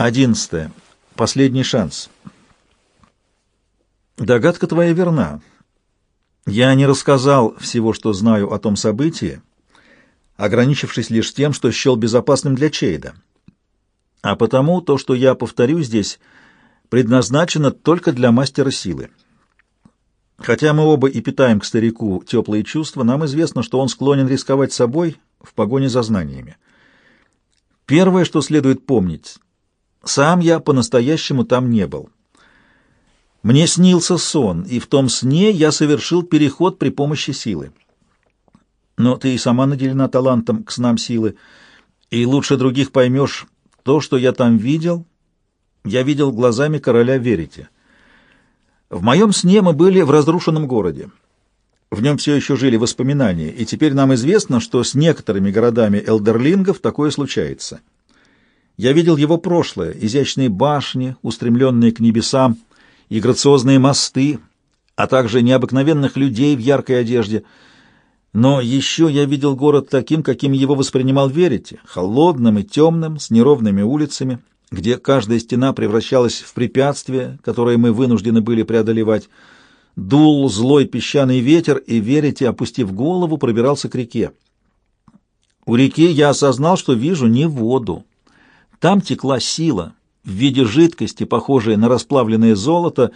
Одиннадцатое. Последний шанс. Догадка твоя верна. Я не рассказал всего, что знаю о том событии, ограничившись лишь тем, что счел безопасным для Чейда. А потому то, что я повторю здесь, предназначено только для мастера силы. Хотя мы оба и питаем к старику теплые чувства, нам известно, что он склонен рисковать собой в погоне за знаниями. Первое, что следует помнить, сам я по-настоящему там не был. Мне снился сон, и в том сне я совершил переход при помощи силы. Но ты и сама наделена талантом к снам силы, и лучше других поймешь то, что я там видел, я видел глазами короля Верите. В моем сне мы были в разрушенном городе. В нем все еще жили воспоминания, и теперь нам известно, что с некоторыми городами элдерлингов такое случается. Я видел его прошлое, изящные башни, устремленные к небесам, и грациозные мосты, а также необыкновенных людей в яркой одежде. Но еще я видел город таким, каким его воспринимал Верите, холодным и темным, с неровными улицами, где каждая стена превращалась в препятствие, которое мы вынуждены были преодолевать. Дул злой песчаный ветер, и Верите, опустив голову, пробирался к реке. У реки я осознал, что вижу не воду. Там текла сила в виде жидкости, похожей на расплавленное золото,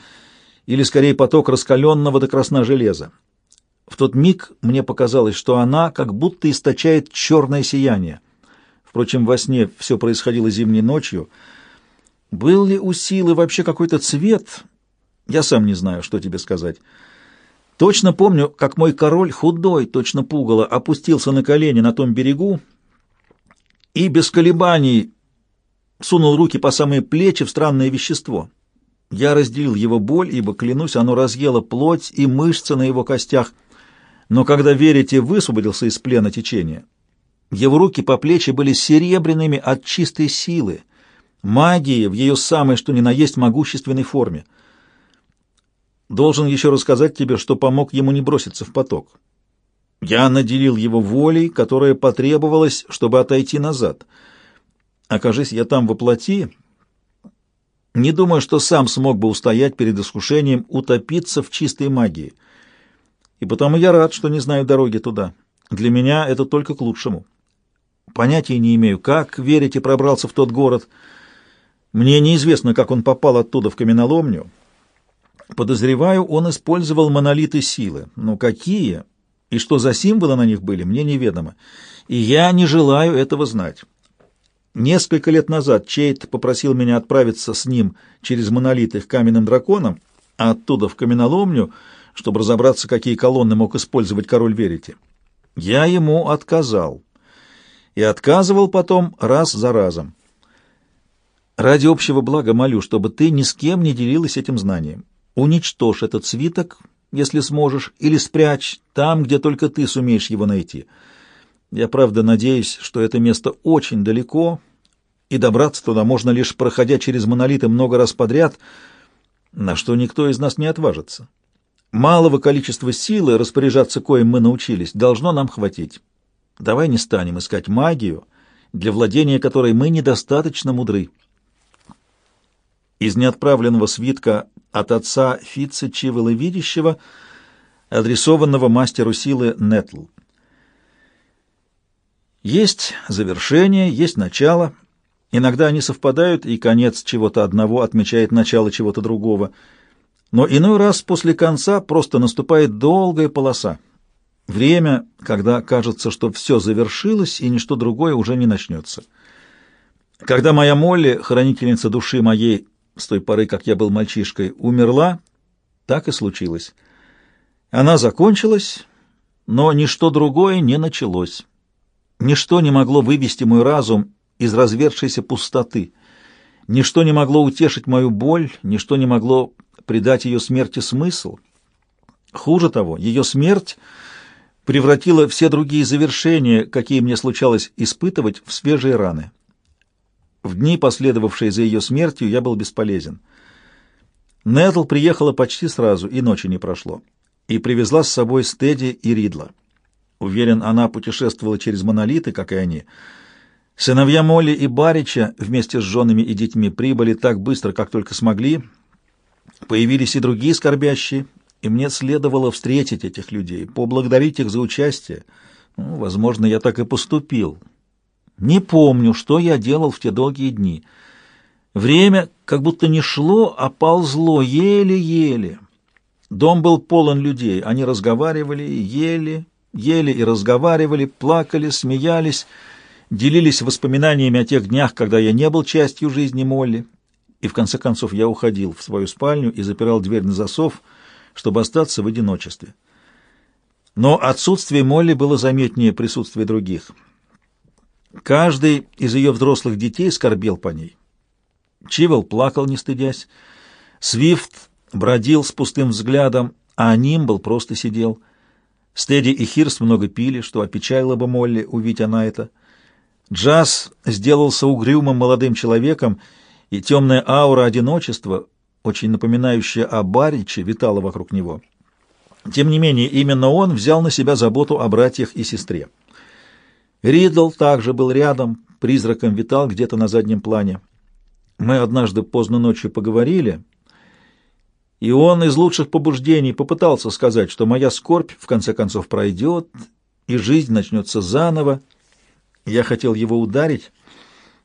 или скорее поток раскаленного до красна железа. В тот миг мне показалось, что она как будто источает черное сияние. Впрочем, во сне все происходило зимней ночью. Был ли у силы вообще какой-то цвет? Я сам не знаю, что тебе сказать. Точно помню, как мой король, худой, точно пугало, опустился на колени на том берегу и без колебаний сунул руки по самые плечи в странное вещество. Я разделил его боль, ибо, клянусь, оно разъело плоть и мышцы на его костях. Но когда верите, высвободился из плена течения, его руки по плечи были серебряными от чистой силы, магии в ее самой что ни на есть могущественной форме. Должен еще рассказать тебе, что помог ему не броситься в поток. Я наделил его волей, которая потребовалась, чтобы отойти назад. Окажись я там воплоти, не думаю, что сам смог бы устоять перед искушением утопиться в чистой магии. И потому я рад, что не знаю дороги туда. Для меня это только к лучшему. Понятия не имею, как верите пробрался в тот город. Мне неизвестно, как он попал оттуда в каменоломню. Подозреваю, он использовал монолиты силы. Но какие и что за символы на них были, мне неведомо. И я не желаю этого знать. Несколько лет назад Чейт попросил меня отправиться с ним через монолиты к каменным драконам, а оттуда в каменоломню, чтобы разобраться, какие колонны мог использовать король Верите. Я ему отказал и отказывал потом раз за разом. Ради общего блага молю, чтобы ты ни с кем не делилась этим знанием. Уничтожь этот свиток, если сможешь, или спрячь там, где только ты сумеешь его найти. Я, правда, надеюсь, что это место очень далеко, и добраться туда можно лишь проходя через монолиты много раз подряд, на что никто из нас не отважится. Малого количества силы, распоряжаться коим мы научились, должно нам хватить. Давай не станем искать магию, для владения которой мы недостаточно мудры. Из неотправленного свитка от отца Фитца Чивела Видящего, адресованного мастеру силы Нетл. Есть завершение, есть начало. Иногда они совпадают, и конец чего-то одного отмечает начало чего-то другого. Но иной раз после конца просто наступает долгая полоса. Время, когда кажется, что все завершилось, и ничто другое уже не начнется. Когда моя Молли, хранительница души моей, с той поры, как я был мальчишкой, умерла, так и случилось. Она закончилась, но ничто другое не началось. Ничто не могло вывести мой разум из развершейся пустоты. Ничто не могло утешить мою боль, ничто не могло придать ее смерти смысл. Хуже того, ее смерть — превратила все другие завершения, какие мне случалось испытывать, в свежие раны. В дни, последовавшие за ее смертью, я был бесполезен. Нетл приехала почти сразу, и ночи не прошло, и привезла с собой Стеди и Ридла. Уверен, она путешествовала через монолиты, как и они. Сыновья Молли и Барича вместе с женами и детьми прибыли так быстро, как только смогли. Появились и другие скорбящие, и мне следовало встретить этих людей, поблагодарить их за участие. Ну, возможно, я так и поступил. Не помню, что я делал в те долгие дни. Время как будто не шло, а ползло еле-еле. Дом был полон людей. Они разговаривали, ели, ели и разговаривали, плакали, смеялись, делились воспоминаниями о тех днях, когда я не был частью жизни Молли. И в конце концов я уходил в свою спальню и запирал дверь на засов, чтобы остаться в одиночестве. Но отсутствие Молли было заметнее присутствия других. Каждый из ее взрослых детей скорбел по ней. Чивел плакал, не стыдясь. Свифт бродил с пустым взглядом, а Нимбл просто сидел. Стеди и Хирст много пили, что опечалило бы Молли, увидеть она это. Джаз сделался угрюмым молодым человеком, и темная аура одиночества, очень напоминающая о Бариче, витала вокруг него. Тем не менее, именно он взял на себя заботу о братьях и сестре. Ридл также был рядом, призраком витал где-то на заднем плане. Мы однажды поздно ночью поговорили, и он из лучших побуждений попытался сказать, что моя скорбь в конце концов пройдет, и жизнь начнется заново. Я хотел его ударить,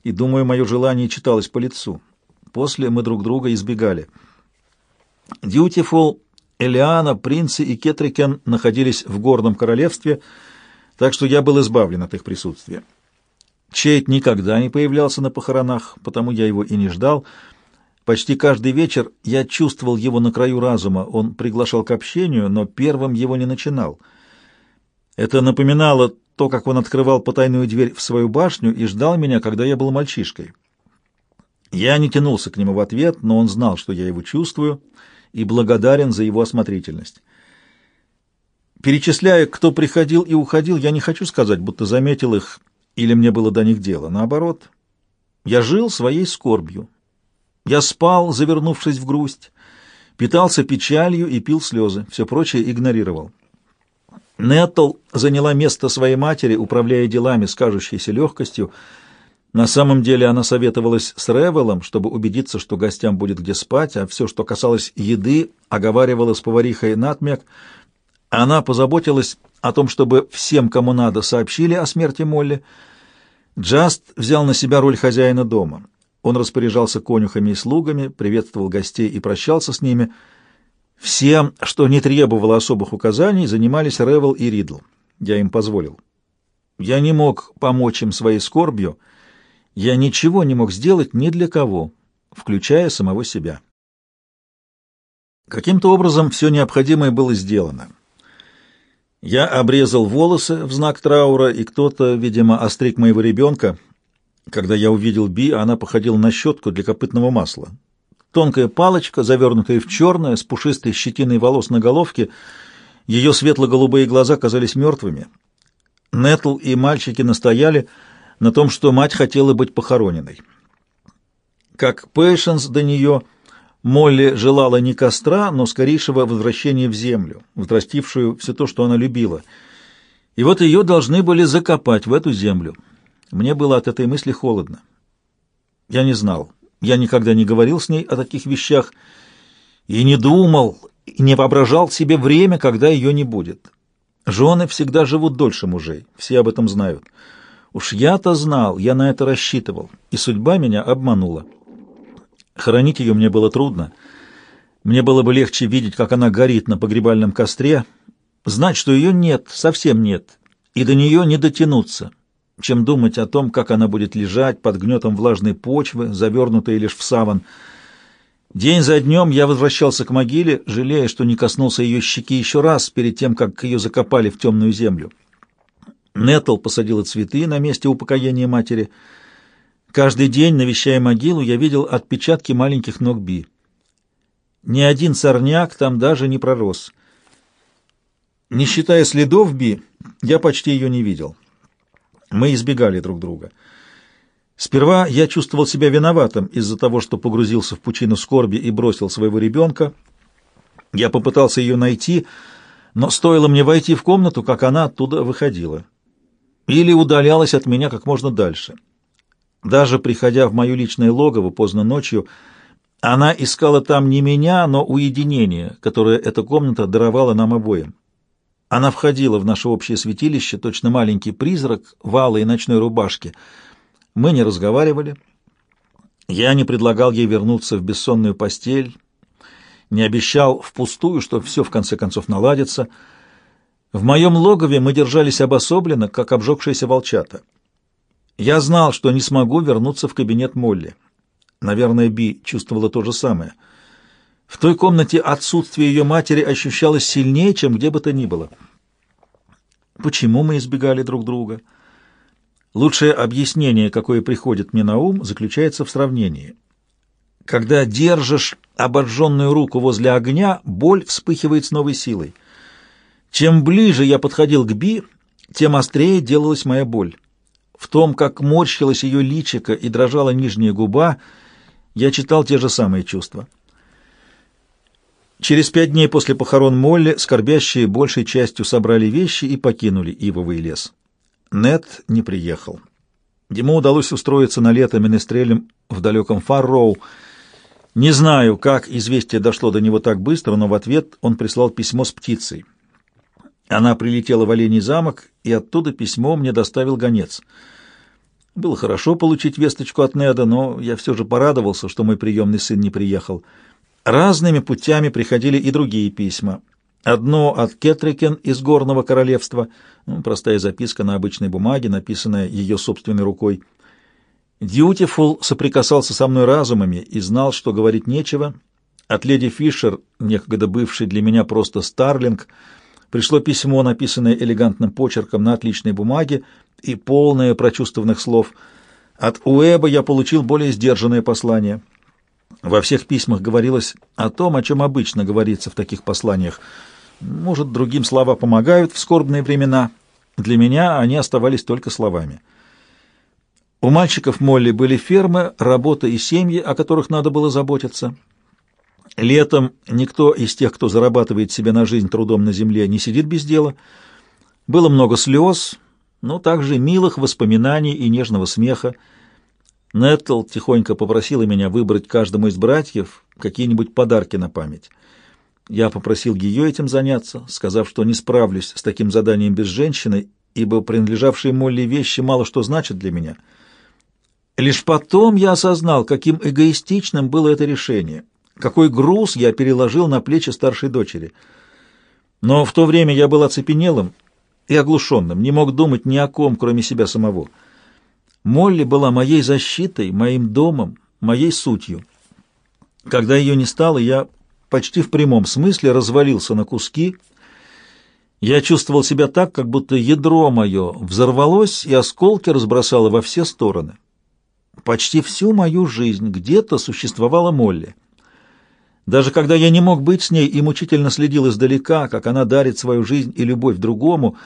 и, думаю, мое желание читалось по лицу. После мы друг друга избегали. Дьютифул, Элиана, Принцы и Кетрикен находились в горном королевстве, так что я был избавлен от их присутствия. Чейт никогда не появлялся на похоронах, потому я его и не ждал. Почти каждый вечер я чувствовал его на краю разума. Он приглашал к общению, но первым его не начинал. Это напоминало то, как он открывал потайную дверь в свою башню и ждал меня, когда я был мальчишкой. Я не тянулся к нему в ответ, но он знал, что я его чувствую, и благодарен за его осмотрительность. Перечисляя, кто приходил и уходил, я не хочу сказать, будто заметил их или мне было до них дело. Наоборот, я жил своей скорбью. Я спал, завернувшись в грусть, питался печалью и пил слезы, все прочее игнорировал. Неттл заняла место своей матери, управляя делами с легкостью. На самом деле она советовалась с Ревелом, чтобы убедиться, что гостям будет где спать, а все, что касалось еды, оговаривала с поварихой Натмек. Она позаботилась о том, чтобы всем, кому надо, сообщили о смерти Молли, Джаст взял на себя роль хозяина дома. Он распоряжался конюхами и слугами, приветствовал гостей и прощался с ними. Всем, что не требовало особых указаний, занимались Ревел и Ридл. Я им позволил. Я не мог помочь им своей скорбью. Я ничего не мог сделать ни для кого, включая самого себя. Каким-то образом все необходимое было сделано. Я обрезал волосы в знак траура, и кто-то, видимо, остриг моего ребенка. Когда я увидел Би, она походила на щетку для копытного масла. Тонкая палочка, завернутая в черное, с пушистой щетиной волос на головке, ее светло-голубые глаза казались мертвыми. Нетл и мальчики настояли на том, что мать хотела быть похороненной. Как Пэйшенс до нее Молли желала не костра, но скорейшего возвращения в землю, взрастившую все то, что она любила. И вот ее должны были закопать в эту землю. Мне было от этой мысли холодно. Я не знал. Я никогда не говорил с ней о таких вещах и не думал, и не воображал себе время, когда ее не будет. Жены всегда живут дольше мужей, все об этом знают. Уж я-то знал, я на это рассчитывал, и судьба меня обманула. Хоронить ее мне было трудно. Мне было бы легче видеть, как она горит на погребальном костре, знать, что ее нет, совсем нет, и до нее не дотянуться, чем думать о том, как она будет лежать под гнетом влажной почвы, завернутой лишь в саван. День за днем я возвращался к могиле, жалея, что не коснулся ее щеки еще раз перед тем, как ее закопали в темную землю. Нетл посадила цветы на месте упокоения матери — Каждый день, навещая могилу, я видел отпечатки маленьких ног Би. Ни один сорняк там даже не пророс. Не считая следов Би, я почти ее не видел. Мы избегали друг друга. Сперва я чувствовал себя виноватым из-за того, что погрузился в пучину скорби и бросил своего ребенка. Я попытался ее найти, но стоило мне войти в комнату, как она оттуда выходила. Или удалялась от меня как можно дальше. Даже приходя в мое личное логово поздно ночью, она искала там не меня, но уединение, которое эта комната даровала нам обоим. Она входила в наше общее святилище, точно маленький призрак в алой ночной рубашке. Мы не разговаривали. Я не предлагал ей вернуться в бессонную постель, не обещал впустую, что все в конце концов наладится. В моем логове мы держались обособленно, как обжегшиеся волчата. Я знал, что не смогу вернуться в кабинет Молли. Наверное, Би чувствовала то же самое. В той комнате отсутствие ее матери ощущалось сильнее, чем где бы то ни было. Почему мы избегали друг друга? Лучшее объяснение, какое приходит мне на ум, заключается в сравнении. Когда держишь обожженную руку возле огня, боль вспыхивает с новой силой. Чем ближе я подходил к Би, тем острее делалась моя боль. В том, как морщилась ее личико и дрожала нижняя губа, я читал те же самые чувства. Через пять дней после похорон Молли скорбящие большей частью собрали вещи и покинули Ивовый лес. Нет не приехал. Ему удалось устроиться на лето менестрелем в далеком Фарроу. Не знаю, как известие дошло до него так быстро, но в ответ он прислал письмо с птицей. Она прилетела в Оленей замок, и оттуда письмо мне доставил гонец. Было хорошо получить весточку от Неда, но я все же порадовался, что мой приемный сын не приехал. Разными путями приходили и другие письма. Одно от Кетрикен из Горного Королевства, ну, простая записка на обычной бумаге, написанная ее собственной рукой. Дьютифул соприкасался со мной разумами и знал, что говорить нечего. От леди Фишер, некогда бывший для меня просто Старлинг, пришло письмо, написанное элегантным почерком на отличной бумаге и полное прочувствованных слов. От Уэба я получил более сдержанное послание — во всех письмах говорилось о том, о чем обычно говорится в таких посланиях. Может, другим слова помогают в скорбные времена. Для меня они оставались только словами. У мальчиков Молли были фермы, работа и семьи, о которых надо было заботиться. Летом никто из тех, кто зарабатывает себе на жизнь трудом на земле, не сидит без дела. Было много слез, но также милых воспоминаний и нежного смеха. Неттл тихонько попросила меня выбрать каждому из братьев какие-нибудь подарки на память. Я попросил ее этим заняться, сказав, что не справлюсь с таким заданием без женщины, ибо принадлежавшие Молли вещи мало что значат для меня. Лишь потом я осознал, каким эгоистичным было это решение, какой груз я переложил на плечи старшей дочери. Но в то время я был оцепенелым и оглушенным, не мог думать ни о ком, кроме себя самого. Молли была моей защитой, моим домом, моей сутью. Когда ее не стало, я почти в прямом смысле развалился на куски. Я чувствовал себя так, как будто ядро мое взорвалось и осколки разбросало во все стороны. Почти всю мою жизнь где-то существовала Молли. Даже когда я не мог быть с ней и мучительно следил издалека, как она дарит свою жизнь и любовь другому,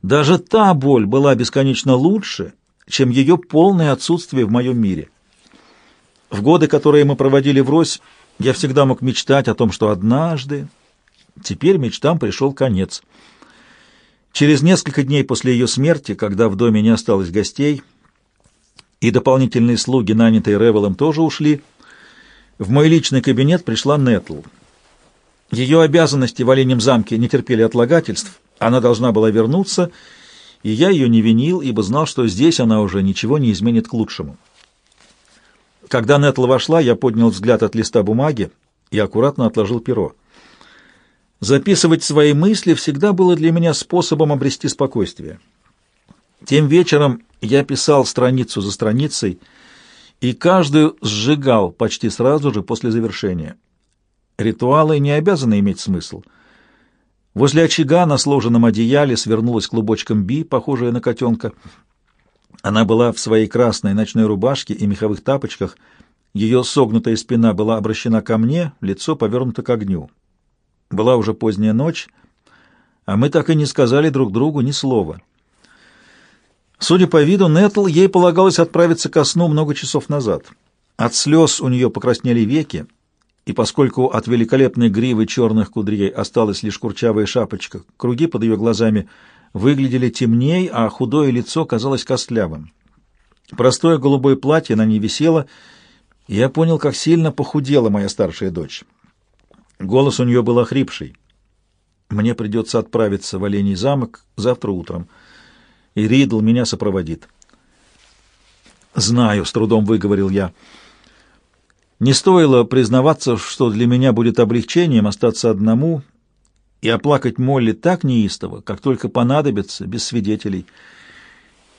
даже та боль была бесконечно лучше — чем ее полное отсутствие в моем мире. В годы, которые мы проводили врозь, я всегда мог мечтать о том, что однажды... Теперь мечтам пришел конец. Через несколько дней после ее смерти, когда в доме не осталось гостей, и дополнительные слуги, нанятые Ревелом, тоже ушли, в мой личный кабинет пришла Нетл. Ее обязанности в Оленем замке не терпели отлагательств, она должна была вернуться и я ее не винил, ибо знал, что здесь она уже ничего не изменит к лучшему. Когда Нетла вошла, я поднял взгляд от листа бумаги и аккуратно отложил перо. Записывать свои мысли всегда было для меня способом обрести спокойствие. Тем вечером я писал страницу за страницей и каждую сжигал почти сразу же после завершения. Ритуалы не обязаны иметь смысл — Возле очага на сложенном одеяле свернулась клубочком Би, похожая на котенка. Она была в своей красной ночной рубашке и меховых тапочках. Ее согнутая спина была обращена ко мне, лицо повернуто к огню. Была уже поздняя ночь, а мы так и не сказали друг другу ни слова. Судя по виду, Нетл ей полагалось отправиться ко сну много часов назад. От слез у нее покраснели веки, и поскольку от великолепной гривы черных кудрей осталась лишь курчавая шапочка, круги под ее глазами выглядели темней, а худое лицо казалось костлявым. Простое голубое платье на ней висело, и я понял, как сильно похудела моя старшая дочь. Голос у нее был охрипший. Мне придется отправиться в Оленей замок завтра утром, и Ридл меня сопроводит. «Знаю», — с трудом выговорил я. Не стоило признаваться, что для меня будет облегчением остаться одному и оплакать Молли так неистово, как только понадобится, без свидетелей.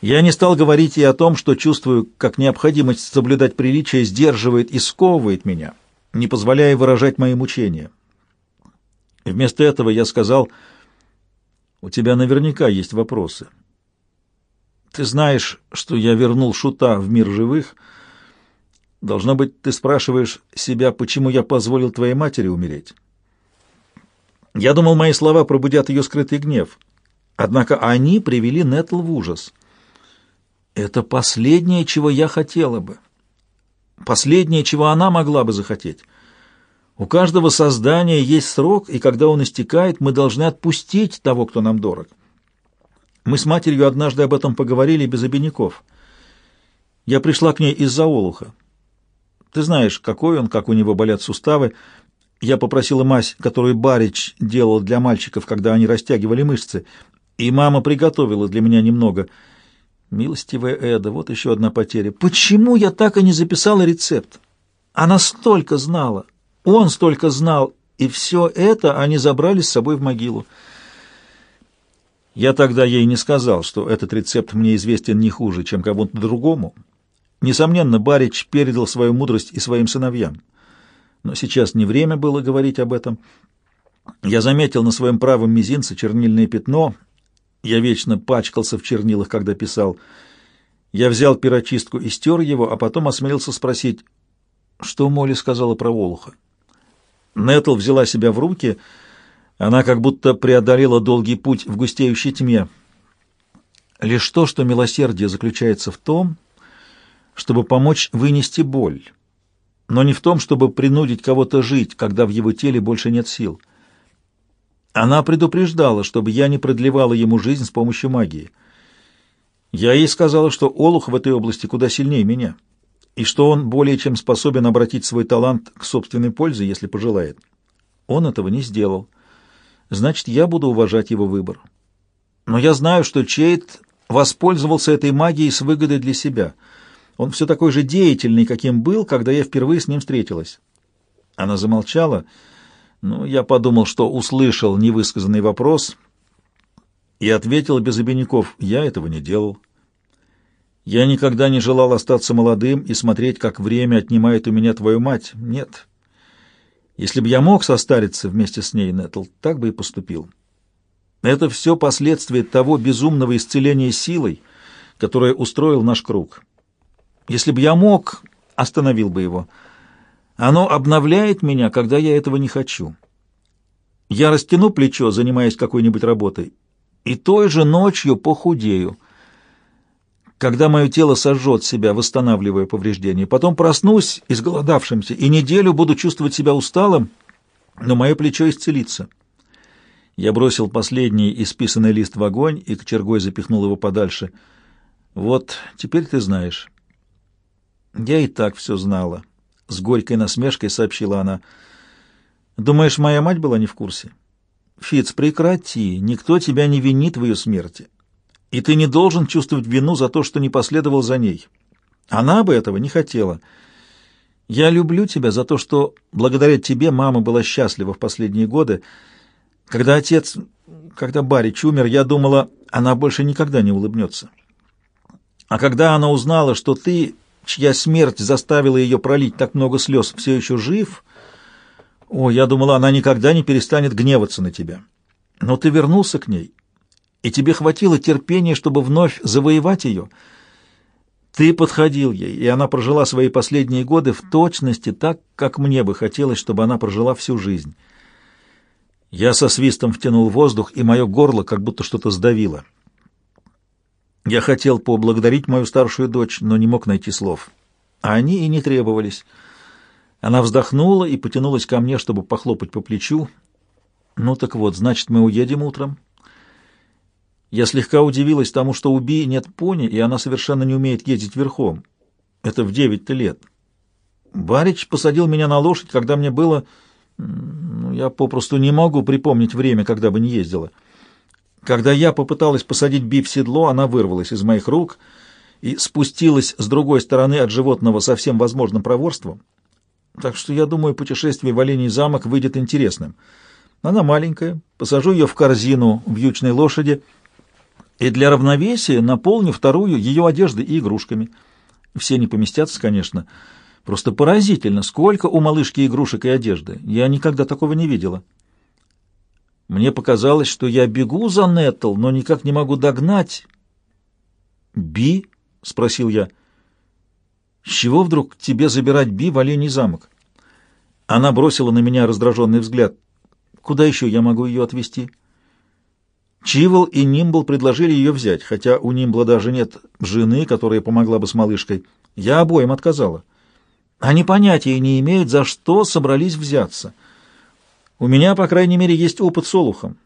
Я не стал говорить ей о том, что чувствую, как необходимость соблюдать приличие сдерживает и сковывает меня, не позволяя выражать мои мучения. Вместо этого я сказал, «У тебя наверняка есть вопросы. Ты знаешь, что я вернул Шута в мир живых. Должно быть, ты спрашиваешь себя, почему я позволил твоей матери умереть. Я думал, мои слова пробудят ее скрытый гнев. Однако они привели Нетл в ужас. Это последнее, чего я хотела бы. Последнее, чего она могла бы захотеть. У каждого создания есть срок, и когда он истекает, мы должны отпустить того, кто нам дорог. Мы с матерью однажды об этом поговорили без обиняков. Я пришла к ней из-за олуха. Ты знаешь, какой он, как у него болят суставы. Я попросила мазь, которую Барич делал для мальчиков, когда они растягивали мышцы, и мама приготовила для меня немного. Милостивая Эда, вот еще одна потеря. Почему я так и не записала рецепт? Она столько знала, он столько знал, и все это они забрали с собой в могилу. Я тогда ей не сказал, что этот рецепт мне известен не хуже, чем кому-то другому. Несомненно, Барич передал свою мудрость и своим сыновьям. Но сейчас не время было говорить об этом. Я заметил на своем правом мизинце чернильное пятно. Я вечно пачкался в чернилах, когда писал. Я взял перочистку и стер его, а потом осмелился спросить, что Молли сказала про Волуха. Нетл взяла себя в руки — она как будто преодолела долгий путь в густеющей тьме. Лишь то, что милосердие заключается в том, чтобы помочь вынести боль, но не в том, чтобы принудить кого-то жить, когда в его теле больше нет сил. Она предупреждала, чтобы я не продлевала ему жизнь с помощью магии. Я ей сказала, что Олух в этой области куда сильнее меня, и что он более чем способен обратить свой талант к собственной пользе, если пожелает. Он этого не сделал значит, я буду уважать его выбор. Но я знаю, что Чейт воспользовался этой магией с выгодой для себя. Он все такой же деятельный, каким был, когда я впервые с ним встретилась. Она замолчала. Ну, я подумал, что услышал невысказанный вопрос и ответил без обиняков. Я этого не делал. Я никогда не желал остаться молодым и смотреть, как время отнимает у меня твою мать. Нет. Если бы я мог состариться вместе с ней, Нетл, так бы и поступил. Это все последствия того безумного исцеления силой, которое устроил наш круг. Если бы я мог, остановил бы его. Оно обновляет меня, когда я этого не хочу. Я растяну плечо, занимаясь какой-нибудь работой, и той же ночью похудею когда мое тело сожжет себя, восстанавливая повреждения. Потом проснусь изголодавшимся и неделю буду чувствовать себя усталым, но мое плечо исцелится. Я бросил последний исписанный лист в огонь и кочергой запихнул его подальше. Вот, теперь ты знаешь. Я и так все знала. С горькой насмешкой сообщила она. Думаешь, моя мать была не в курсе? Фиц, прекрати, никто тебя не винит в ее смерти и ты не должен чувствовать вину за то, что не последовал за ней. Она бы этого не хотела. Я люблю тебя за то, что благодаря тебе мама была счастлива в последние годы. Когда отец, когда Барич умер, я думала, она больше никогда не улыбнется. А когда она узнала, что ты, чья смерть заставила ее пролить так много слез, все еще жив, о, я думала, она никогда не перестанет гневаться на тебя. Но ты вернулся к ней, и тебе хватило терпения, чтобы вновь завоевать ее. Ты подходил ей, и она прожила свои последние годы в точности так, как мне бы хотелось, чтобы она прожила всю жизнь. Я со свистом втянул воздух, и мое горло как будто что-то сдавило. Я хотел поблагодарить мою старшую дочь, но не мог найти слов. А они и не требовались. Она вздохнула и потянулась ко мне, чтобы похлопать по плечу. «Ну так вот, значит, мы уедем утром?» Я слегка удивилась тому, что у Би нет пони, и она совершенно не умеет ездить верхом. Это в девять-то лет. Барич посадил меня на лошадь, когда мне было... Ну, я попросту не могу припомнить время, когда бы не ездила. Когда я попыталась посадить Би в седло, она вырвалась из моих рук и спустилась с другой стороны от животного со всем возможным проворством. Так что я думаю, путешествие в Оленей замок выйдет интересным. Она маленькая, посажу ее в корзину вьючной лошади и для равновесия наполню вторую ее одеждой и игрушками. Все не поместятся, конечно. Просто поразительно, сколько у малышки игрушек и одежды. Я никогда такого не видела. Мне показалось, что я бегу за Неттл, но никак не могу догнать. «Би?» — спросил я. «С чего вдруг тебе забирать Би в Оленей замок?» Она бросила на меня раздраженный взгляд. «Куда еще я могу ее отвезти?» Чивол и Нимбл предложили ее взять, хотя у Нимбла даже нет жены, которая помогла бы с малышкой. Я обоим отказала. Они понятия не имеют, за что собрались взяться — у меня, по крайней мере, есть опыт с Олухом.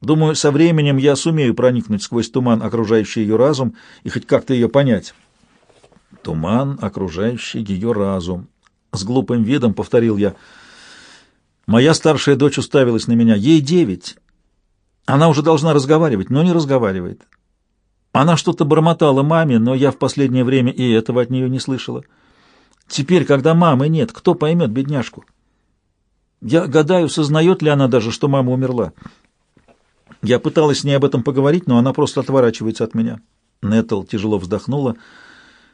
Думаю, со временем я сумею проникнуть сквозь туман, окружающий ее разум, и хоть как-то ее понять. Туман, окружающий ее разум. С глупым видом повторил я. Моя старшая дочь уставилась на меня. Ей девять. Она уже должна разговаривать, но не разговаривает. Она что-то бормотала маме, но я в последнее время и этого от нее не слышала. Теперь, когда мамы нет, кто поймет бедняжку? Я гадаю, сознает ли она даже, что мама умерла. Я пыталась с ней об этом поговорить, но она просто отворачивается от меня. Нетл тяжело вздохнула.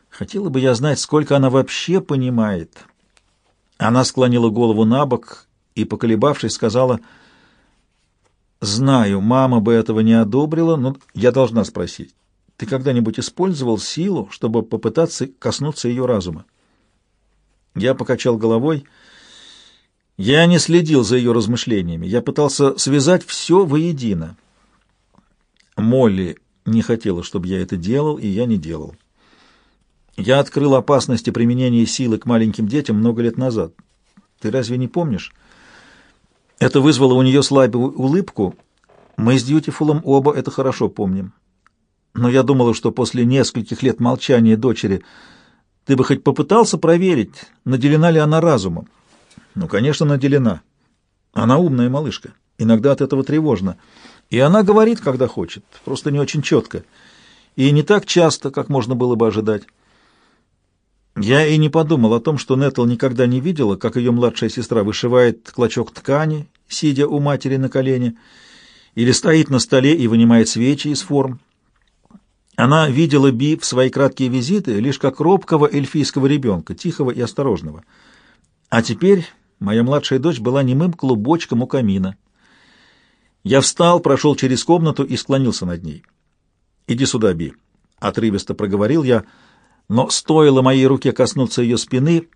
Хотела бы я знать, сколько она вообще понимает. Она склонила голову на бок и, поколебавшись, сказала, «Знаю, мама бы этого не одобрила, но я должна спросить, ты когда-нибудь использовал силу, чтобы попытаться коснуться ее разума?» Я покачал головой я не следил за ее размышлениями, я пытался связать все воедино. Молли не хотела, чтобы я это делал, и я не делал. Я открыл опасности применения силы к маленьким детям много лет назад. Ты разве не помнишь? Это вызвало у нее слабую улыбку. Мы с Дьютифулом оба это хорошо помним. Но я думала, что после нескольких лет молчания дочери ты бы хоть попытался проверить, наделена ли она разумом. Ну, конечно, наделена. Она умная малышка. Иногда от этого тревожно. И она говорит, когда хочет, просто не очень четко. И не так часто, как можно было бы ожидать. Я и не подумал о том, что Нетл никогда не видела, как ее младшая сестра вышивает клочок ткани, сидя у матери на колене, или стоит на столе и вынимает свечи из форм. Она видела Би в свои краткие визиты лишь как робкого эльфийского ребенка, тихого и осторожного. А теперь Моя младшая дочь была немым клубочком у камина. Я встал, прошел через комнату и склонился над ней. «Иди сюда, Би», — отрывисто проговорил я, но стоило моей руке коснуться ее спины,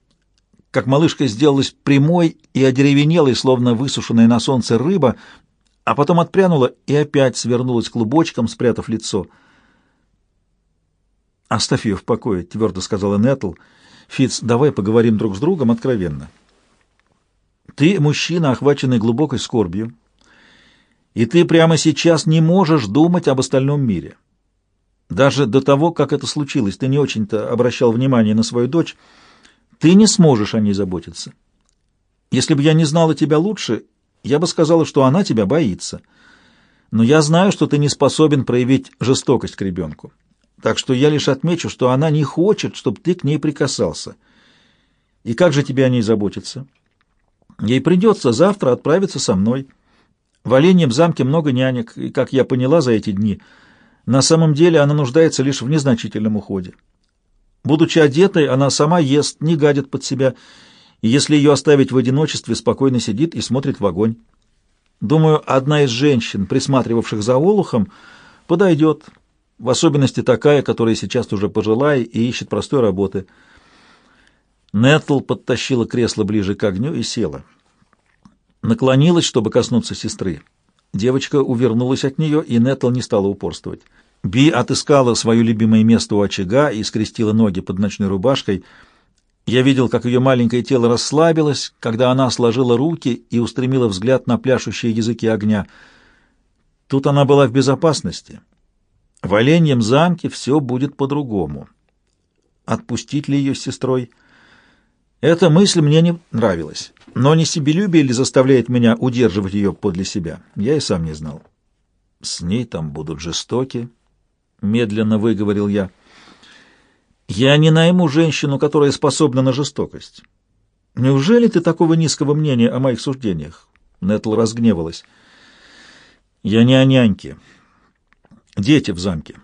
как малышка сделалась прямой и одеревенелой, словно высушенная на солнце рыба, а потом отпрянула и опять свернулась клубочком, спрятав лицо. «Оставь ее в покое», — твердо сказала Нетл. «Фитц, давай поговорим друг с другом откровенно». Ты мужчина, охваченный глубокой скорбью, и ты прямо сейчас не можешь думать об остальном мире. Даже до того, как это случилось, ты не очень-то обращал внимание на свою дочь, ты не сможешь о ней заботиться. Если бы я не знала тебя лучше, я бы сказала, что она тебя боится. Но я знаю, что ты не способен проявить жестокость к ребенку. Так что я лишь отмечу, что она не хочет, чтобы ты к ней прикасался. И как же тебе о ней заботиться?» Ей придется завтра отправиться со мной. В Оленьем замке много нянек, и, как я поняла за эти дни, на самом деле она нуждается лишь в незначительном уходе. Будучи одетой, она сама ест, не гадит под себя, и если ее оставить в одиночестве, спокойно сидит и смотрит в огонь. Думаю, одна из женщин, присматривавших за Олухом, подойдет, в особенности такая, которая сейчас уже пожила и ищет простой работы — Нетл подтащила кресло ближе к огню и села. Наклонилась, чтобы коснуться сестры. Девочка увернулась от нее, и Нетл не стала упорствовать. Би отыскала свое любимое место у очага и скрестила ноги под ночной рубашкой. Я видел, как ее маленькое тело расслабилось, когда она сложила руки и устремила взгляд на пляшущие языки огня. Тут она была в безопасности. В Оленьем замке все будет по-другому. Отпустить ли ее с сестрой? Эта мысль мне не нравилась. Но не себелюбие ли заставляет меня удерживать ее подле себя? Я и сам не знал. С ней там будут жестоки, — медленно выговорил я. Я не найму женщину, которая способна на жестокость. Неужели ты такого низкого мнения о моих суждениях? Нетл разгневалась. Я не о няньке. Дети в замке.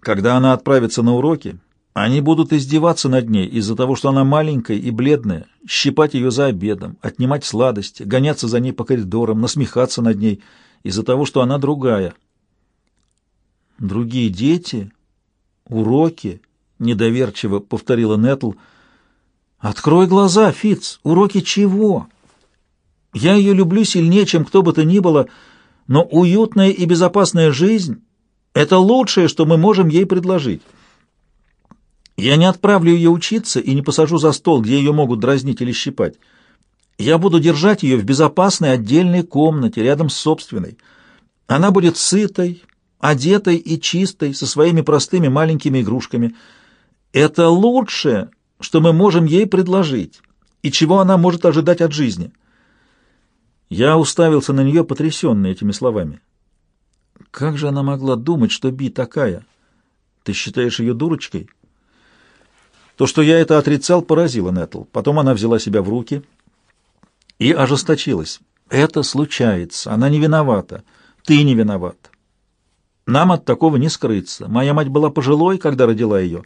Когда она отправится на уроки, они будут издеваться над ней из-за того, что она маленькая и бледная, щипать ее за обедом, отнимать сладости, гоняться за ней по коридорам, насмехаться над ней из-за того, что она другая. Другие дети? Уроки? Недоверчиво повторила Нетл. Открой глаза, Фиц. Уроки чего? Я ее люблю сильнее, чем кто бы то ни было, но уютная и безопасная жизнь — это лучшее, что мы можем ей предложить. Я не отправлю ее учиться и не посажу за стол, где ее могут дразнить или щипать. Я буду держать ее в безопасной отдельной комнате, рядом с собственной. Она будет сытой, одетой и чистой, со своими простыми маленькими игрушками. Это лучшее, что мы можем ей предложить, и чего она может ожидать от жизни». Я уставился на нее, потрясенный этими словами. Как же она могла думать, что Би такая? Ты считаешь ее дурочкой? То, что я это отрицал, поразило Нетл. Потом она взяла себя в руки и ожесточилась. Это случается. Она не виновата. Ты не виноват. Нам от такого не скрыться. Моя мать была пожилой, когда родила ее,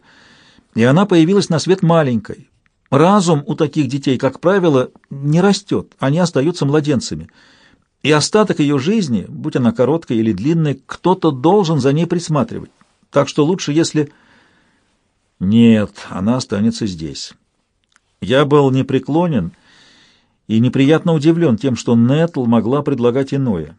и она появилась на свет маленькой. Разум у таких детей, как правило, не растет, они остаются младенцами. И остаток ее жизни, будь она короткой или длинной, кто-то должен за ней присматривать. Так что лучше, если... Нет, она останется здесь. Я был непреклонен и неприятно удивлен тем, что Нетл могла предлагать иное.